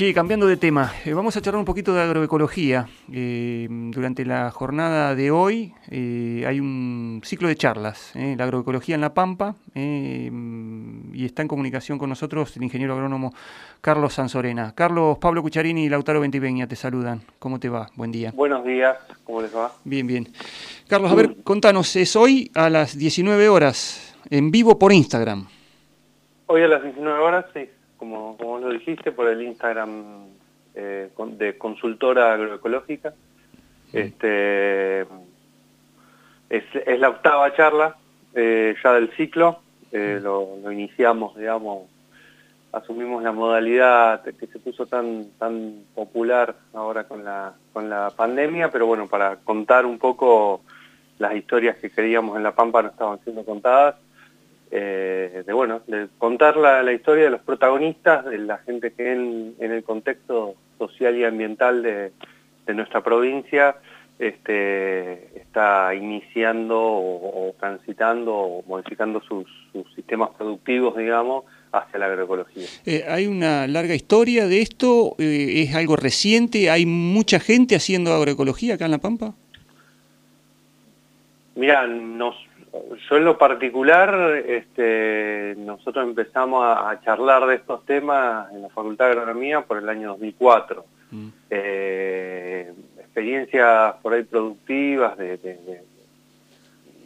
Sí, cambiando de tema, eh, vamos a charlar un poquito de agroecología. Eh, durante la jornada de hoy eh, hay un ciclo de charlas, la agroecología en La Pampa, y está en comunicación con nosotros el ingeniero agrónomo Carlos Sansorena. Carlos, Pablo Cucharini y Lautaro Ventiveña te saludan. ¿Cómo te va? Buen día. Buenos días, ¿cómo les va? Bien, bien. Carlos, a ver, contanos, es hoy a las 19 horas, en vivo por Instagram. Hoy a las 19 horas, sí como, como lo dijiste, por el Instagram eh, de consultora agroecológica. Este, es, es, la octava charla eh, ya del ciclo, eh, lo, lo, iniciamos, digamos, asumimos la modalidad que se puso tan, tan popular ahora con la, con la pandemia, pero bueno, para contar un poco las historias que queríamos en La Pampa no estaban siendo contadas, eh, de bueno, de contar la, historia de los protagonistas, de la gente que en, en el contexto social y ambiental de, nuestra provincia este, está iniciando o, transitando o modificando sus, sistemas productivos, digamos, hacia la agroecología. Eh, ¿Hay una larga historia de esto? Eh, ¿Es algo reciente? ¿Hay mucha gente haciendo agroecología acá en La Pampa? Mira, nos, yo en lo particular, este, nosotros empezamos a, charlar de estos temas en la Facultad de Agronomía por el año 2004. Mm. Eh, experiencias por ahí productivas, de,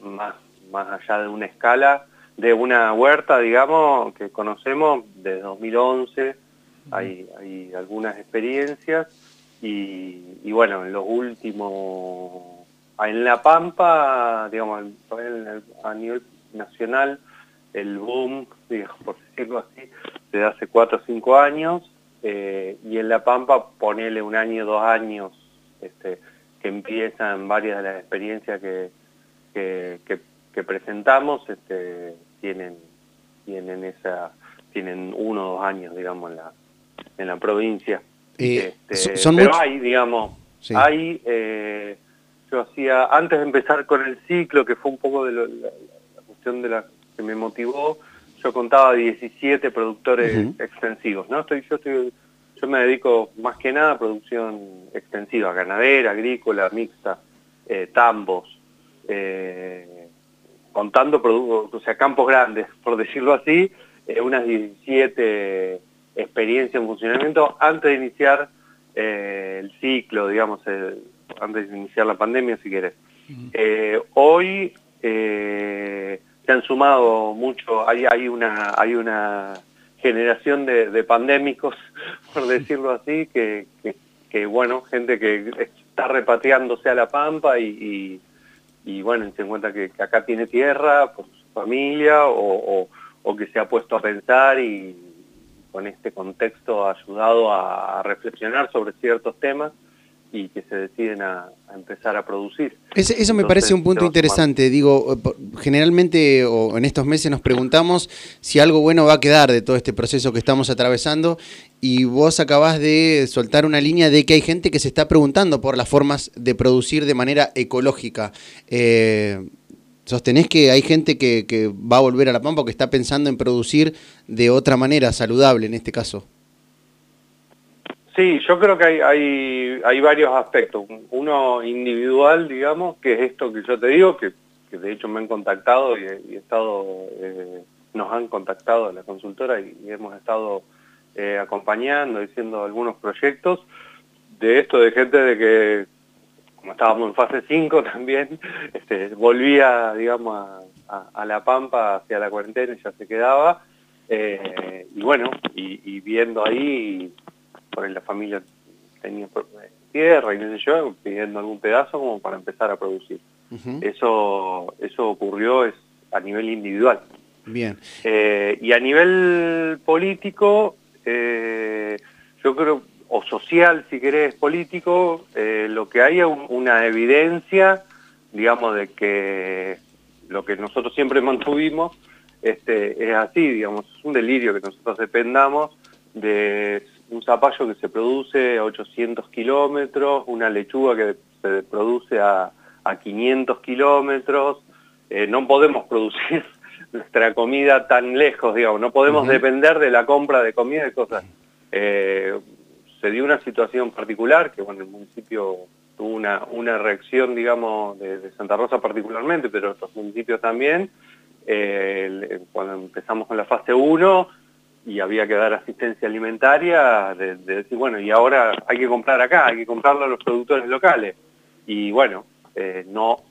más, más allá de una escala, de una huerta, digamos, que conocemos desde 2011, mm. hay, hay algunas experiencias, y, y bueno, en los últimos en La Pampa, digamos, a nivel nacional, el boom, digamos, por decirlo así, desde hace cuatro o cinco años, eh, y en La Pampa ponele un año, dos años, este, que empiezan varias de las experiencias que, que, presentamos, este, tienen, tienen esa, tienen uno o dos años, digamos, en la, en la provincia. Eh, este, pero hay, digamos, hay eh, hacía, antes de empezar con el ciclo, que fue un poco de la, cuestión de la que me motivó, yo contaba 17 productores extensivos, ¿no? Estoy, yo, estoy, yo me dedico más que nada a producción extensiva, ganadera, agrícola, mixta, eh, tambos, eh, contando productos, o sea, campos grandes, por decirlo así, eh, unas 17 experiencias en funcionamiento antes de iniciar el ciclo, digamos, el, antes de iniciar la pandemia, si querés. Eh, hoy eh, se han sumado mucho, hay, hay, una, hay una generación de, pandémicos, por decirlo así, que, bueno, gente que está repatriándose a La Pampa y, y, bueno, se encuentra que, acá tiene tierra por su familia o, que se ha puesto a pensar y con este contexto ha ayudado a reflexionar sobre ciertos temas y que se deciden a, empezar a producir. eso me parece un punto interesante. Digo, generalmente o en estos meses nos preguntamos si algo bueno va a quedar de todo este proceso que estamos atravesando y vos acabás de soltar una línea de que hay gente que se está preguntando por las formas de producir de manera ecológica. Eh, ¿Sostenés que hay gente que, que va a volver a La Pampa o que está pensando en producir de otra manera, saludable en este caso? Sí, yo creo que hay, hay, hay, varios aspectos. Uno individual, digamos, que es esto que yo te digo, que, de hecho me han contactado y, he estado, eh, nos han contactado la consultora y, hemos estado eh, acompañando, diciendo algunos proyectos, de esto de gente de que, como estábamos en fase 5 también, este, volvía, digamos, a, La Pampa hacia la cuarentena y ya se quedaba. Eh, y bueno, y, y viendo ahí por ahí la familia tenía tierra y no sé yo, pidiendo algún pedazo como para empezar a producir. Eso eso ocurrió es a nivel individual. Bien. Eh, y a nivel político, eh, yo creo, o social, si querés, político, eh, lo que hay es una evidencia, digamos, de que lo que nosotros siempre mantuvimos este, es así, digamos, es un delirio que nosotros dependamos de un zapallo que se produce a 800 kilómetros, una lechuga que se produce a, a 500 kilómetros, eh, no podemos producir nuestra comida tan lejos, digamos, no podemos depender de la compra de comida y cosas. Eh, se dio una situación particular, que bueno, el municipio tuvo una, una reacción, digamos, de, Santa Rosa particularmente, pero otros municipios también, eh, cuando empezamos con la fase 1 y había que dar asistencia alimentaria, de, decir, bueno, y ahora hay que comprar acá, hay que comprarlo a los productores locales. Y bueno, eh, no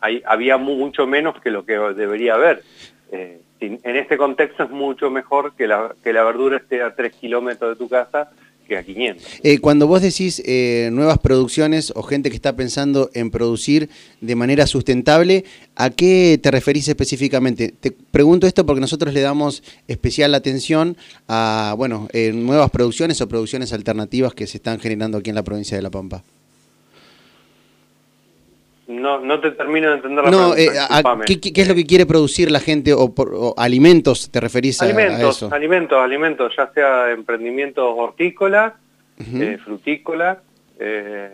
hay, había mucho menos que lo que debería haber. Eh, en este contexto es mucho mejor que la, que la verdura esté a 3 kilómetros de tu casa a 500. Eh, cuando vos decís eh, nuevas producciones o gente que está pensando en producir de manera sustentable, ¿a qué te referís específicamente? Te pregunto esto porque nosotros le damos especial atención a bueno, nuevas producciones o producciones alternativas que se están generando aquí en la provincia de La Pampa. No, no te termino de entender la no, pregunta. Eh, ¿qué, es lo que quiere producir la gente o, por, alimentos te referís alimentos, a, eso? Alimentos, alimentos, ya sea emprendimientos hortícolas, eh, frutícolas, eh,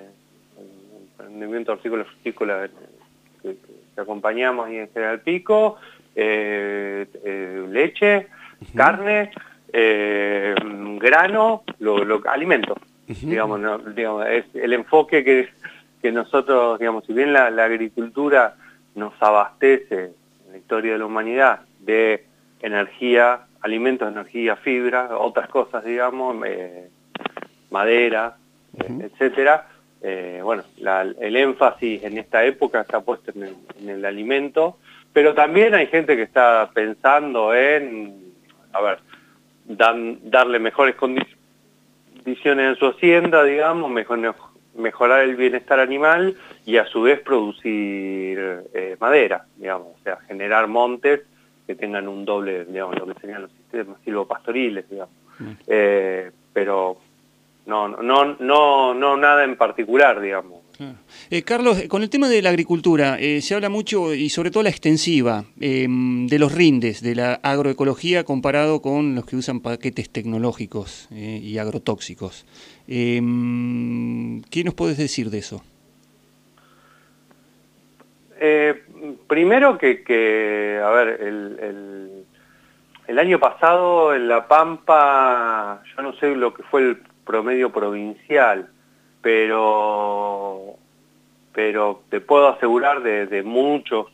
emprendimiento hortícola, frutícola que, acompañamos y en General Pico, eh, leche, carne, grano, lo, alimentos. digamos, digamos, es el enfoque que que nosotros, digamos, si bien la, agricultura nos abastece en la historia de la humanidad de energía, alimentos, energía, fibra, otras cosas, digamos, eh, madera, etcétera, eh, bueno, el énfasis en esta época está puesto en el, alimento, pero también hay gente que está pensando en, a ver, darle mejores condiciones en su hacienda, digamos, mejor, mejorar el bienestar animal y a su vez producir eh, madera, digamos, o sea, generar montes que tengan un doble, digamos, lo que serían los sistemas silvopastoriles, digamos. Eh, pero no, no, no, no nada en particular, digamos. Eh, Carlos, con el tema de la agricultura, se habla mucho y sobre todo la extensiva de los rindes de la agroecología comparado con los que usan paquetes tecnológicos y agrotóxicos. ¿Qué nos puedes decir de eso? Eh, primero que, a ver, el, el, año pasado en La Pampa, yo no sé lo que fue el promedio provincial, pero, pero te puedo asegurar de, muchos,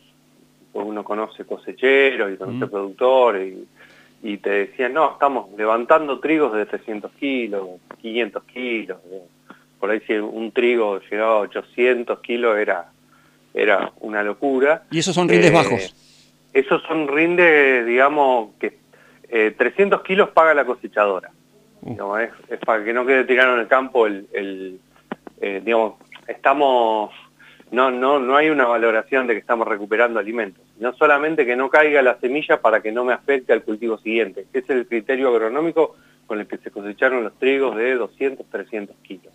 uno conoce cosecheros y conoce productores, y, y, te decían, no, estamos levantando trigos de 300 kilos, 500 kilos, por ahí si un trigo llegaba a 800 kilos era, era una locura. ¿Y esos son rindes eh, bajos? Esos son rindes, digamos, que 300 eh, kilos paga la cosechadora. Uh. es, para que no quede tirado en el campo el, eh, digamos, estamos, no, no, no hay una valoración de que estamos recuperando alimentos, no solamente que no caiga la semilla para que no me afecte al cultivo siguiente, ese es el criterio agronómico con el que se cosecharon los trigos de 200, 300 kilos.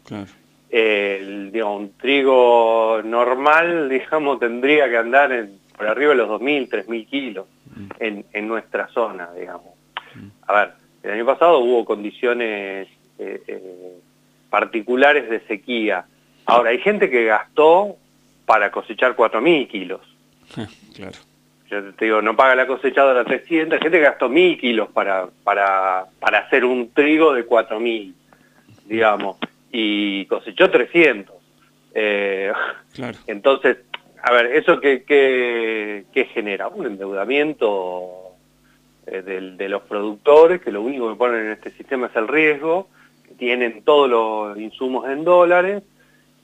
El, digamos, un trigo normal, digamos, tendría que andar en, por arriba de los 2.000, 3.000 kilos mm. en, en, nuestra zona, digamos. Mm. A ver, el año pasado hubo condiciones eh, eh, particulares de sequía. Ahora, hay gente que gastó para cosechar 4.000 kilos. claro yo te digo, no paga la cosechadora 300, gente que gastó mil kilos para, para, para hacer un trigo de 4.000, digamos, y cosechó 300. Eh, claro. Entonces, a ver, ¿eso qué, qué, genera? Un endeudamiento eh, de, los productores, que lo único que ponen en este sistema es el riesgo, que tienen todos los insumos en dólares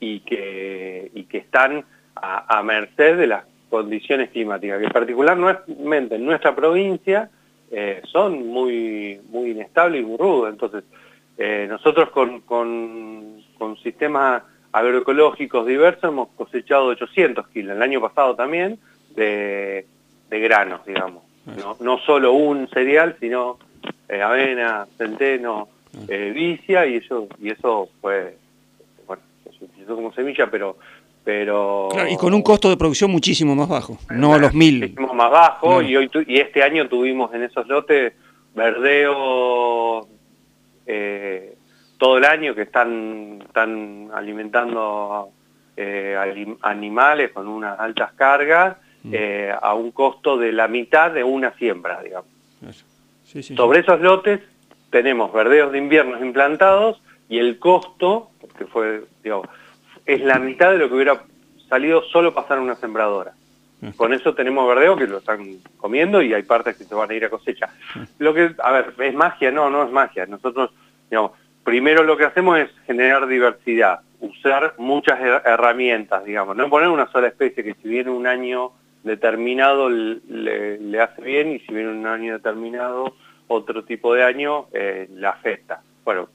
y que, y que están a, a merced de las condiciones climáticas, que particularmente en nuestra provincia eh, son muy, muy inestables y muy rudas. Entonces, eh, nosotros con, con, sistemas agroecológicos diversos hemos cosechado 800 kilos, el año pasado también, de, granos, digamos. No, no solo un cereal, sino eh, avena, centeno, vicia, y eso, y eso fue, bueno, se utilizó como semilla, pero pero y con un costo de producción muchísimo más bajo, no a los mil. Muchísimo más bajo, y, hoy y este año tuvimos en esos lotes verdeo eh, todo el año que están, están alimentando eh, animales con unas altas cargas mm. eh, a un costo de la mitad de una siembra, digamos. Sobre esos lotes tenemos verdeos de inviernos implantados y el costo, que fue, digamos, es la mitad de lo que hubiera salido solo pasar una sembradora. Con eso tenemos verdeo que lo están comiendo y hay partes que se van a ir a cosecha. Lo que, a ver, ¿es magia? No, no es magia. Nosotros, digamos, primero lo que hacemos es generar diversidad, usar muchas herramientas, digamos, no poner una sola especie que si viene un año determinado le, hace bien y si viene un año determinado otro tipo de año eh, le afecta. Bueno,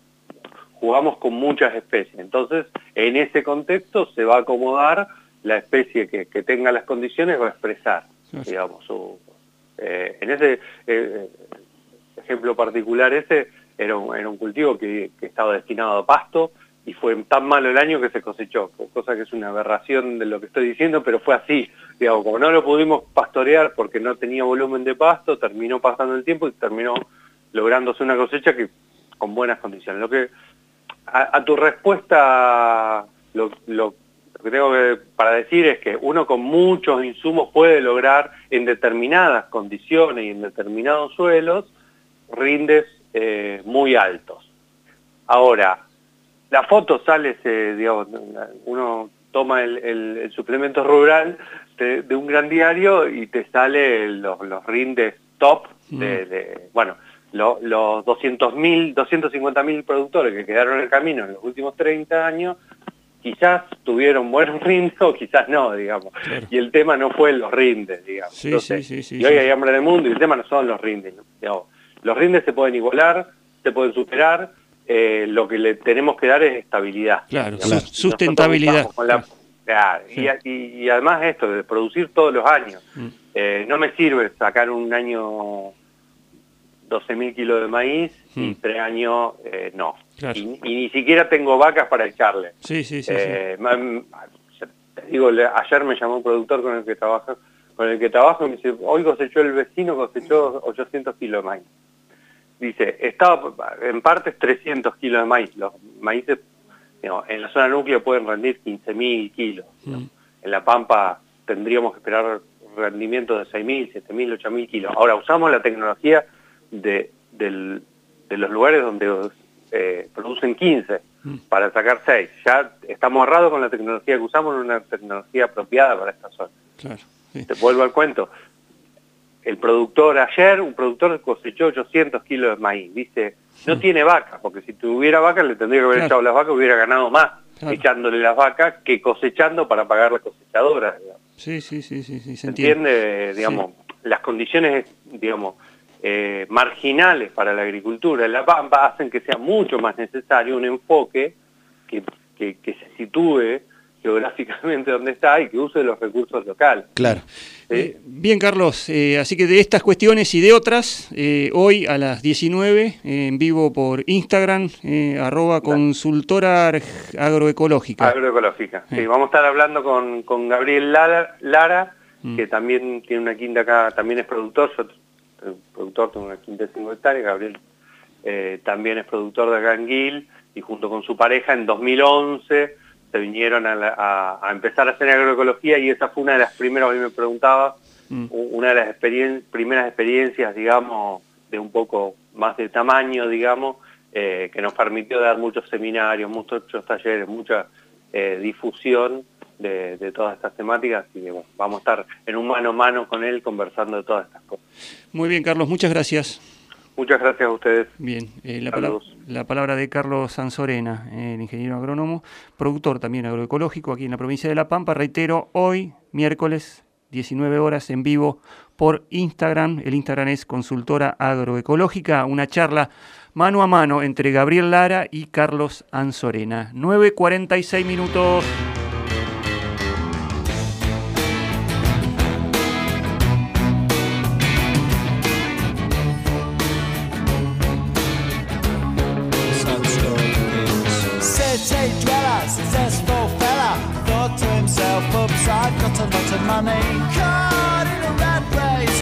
jugamos con muchas especies, entonces en ese contexto se va a acomodar la especie que, tenga las condiciones va a expresar, digamos, eh, en ese eh, ejemplo particular ese era un, era un cultivo que, estaba destinado a pasto y fue tan malo el año que se cosechó, cosa que es una aberración de lo que estoy diciendo, pero fue así, digamos, como no lo pudimos pastorear porque no tenía volumen de pasto, terminó pasando el tiempo y terminó lográndose una cosecha que con buenas condiciones. Lo que a, tu respuesta lo, que tengo para decir es que uno con muchos insumos puede lograr en determinadas condiciones y en determinados suelos rindes eh, muy altos. Ahora, la foto sale, digamos, uno toma el, suplemento rural de, un gran diario y te sale los, rindes top de, mm. bueno, los 200.000, 250.000 productores que quedaron en el camino en los últimos 30 años quizás tuvieron buenos rindes o quizás no, digamos. Y el tema no fue los rindes, digamos. Sí, sí, sí, y hoy hay hambre en el mundo y el tema no son los rindes. Los rindes se pueden igualar, se pueden superar, eh, lo que le tenemos que dar es estabilidad. Claro, sustentabilidad. y, además esto, de producir todos los años. Mm. Eh, no me sirve sacar un año 12.000 kilos de maíz y mm. tres años eh, no. Y, ni siquiera tengo vacas para echarle. Sí, sí, sí. Eh, digo, ayer me llamó un productor con el que trabajo, con el que trabajo y me dice, hoy cosechó el vecino, cosechó 800 kilos de maíz. Dice, estaba en partes 300 kilos de maíz. Los maíces en la zona núclea pueden rendir 15.000 kilos. Mm. En La Pampa tendríamos que esperar rendimientos de 6.000, 7.000, 8.000 kilos. Ahora usamos la tecnología de, de los lugares donde eh, producen 15 mm. para sacar 6. Ya estamos ahorrados con la tecnología que usamos, una tecnología apropiada para esta zona. Te vuelvo al cuento. El productor ayer, un productor cosechó 800 kilos de maíz. Dice, no tiene vaca, porque si tuviera vaca le tendría que haber echado las vacas, hubiera ganado más echándole las vacas que cosechando para pagar la cosechadora. Sí, sí, sí, sí, se entiende. Digamos, las condiciones, digamos, eh, marginales para la agricultura en La Pampa hacen que sea mucho más necesario un enfoque que, se sitúe geográficamente donde está y que use los recursos locales. Claro. Eh, bien, Carlos, eh, así que de estas cuestiones y de otras, hoy a las 19, en vivo por Instagram, arroba consultora agroecológica. Agroecológica, sí, vamos a estar hablando con, con Gabriel Lara, mm. que también tiene una quinta acá, también es productor, productor, tengo una quinta de 5 hectáreas, Gabriel eh, también es productor de acá y junto con su pareja en 2011 se vinieron a, empezar a hacer agroecología y esa fue una de las primeras, a mí me preguntaba, mm. una de las primeras experiencias, digamos, de un poco más de tamaño, digamos, eh, que nos permitió dar muchos seminarios, muchos talleres, mucha eh, difusión de, todas estas temáticas y vamos a estar en un mano a mano con él conversando de todas estas cosas. Muy bien, Carlos, muchas gracias. Muchas gracias a ustedes. Bien, eh, la, la, palabra de Carlos Sanzorena, el ingeniero agrónomo, productor también agroecológico aquí en la provincia de La Pampa. Reitero, hoy, miércoles, 19 horas en vivo por Instagram. El Instagram es Consultora Agroecológica, una charla mano a mano entre Gabriel Lara y Carlos Anzorena. 9.46 minutos.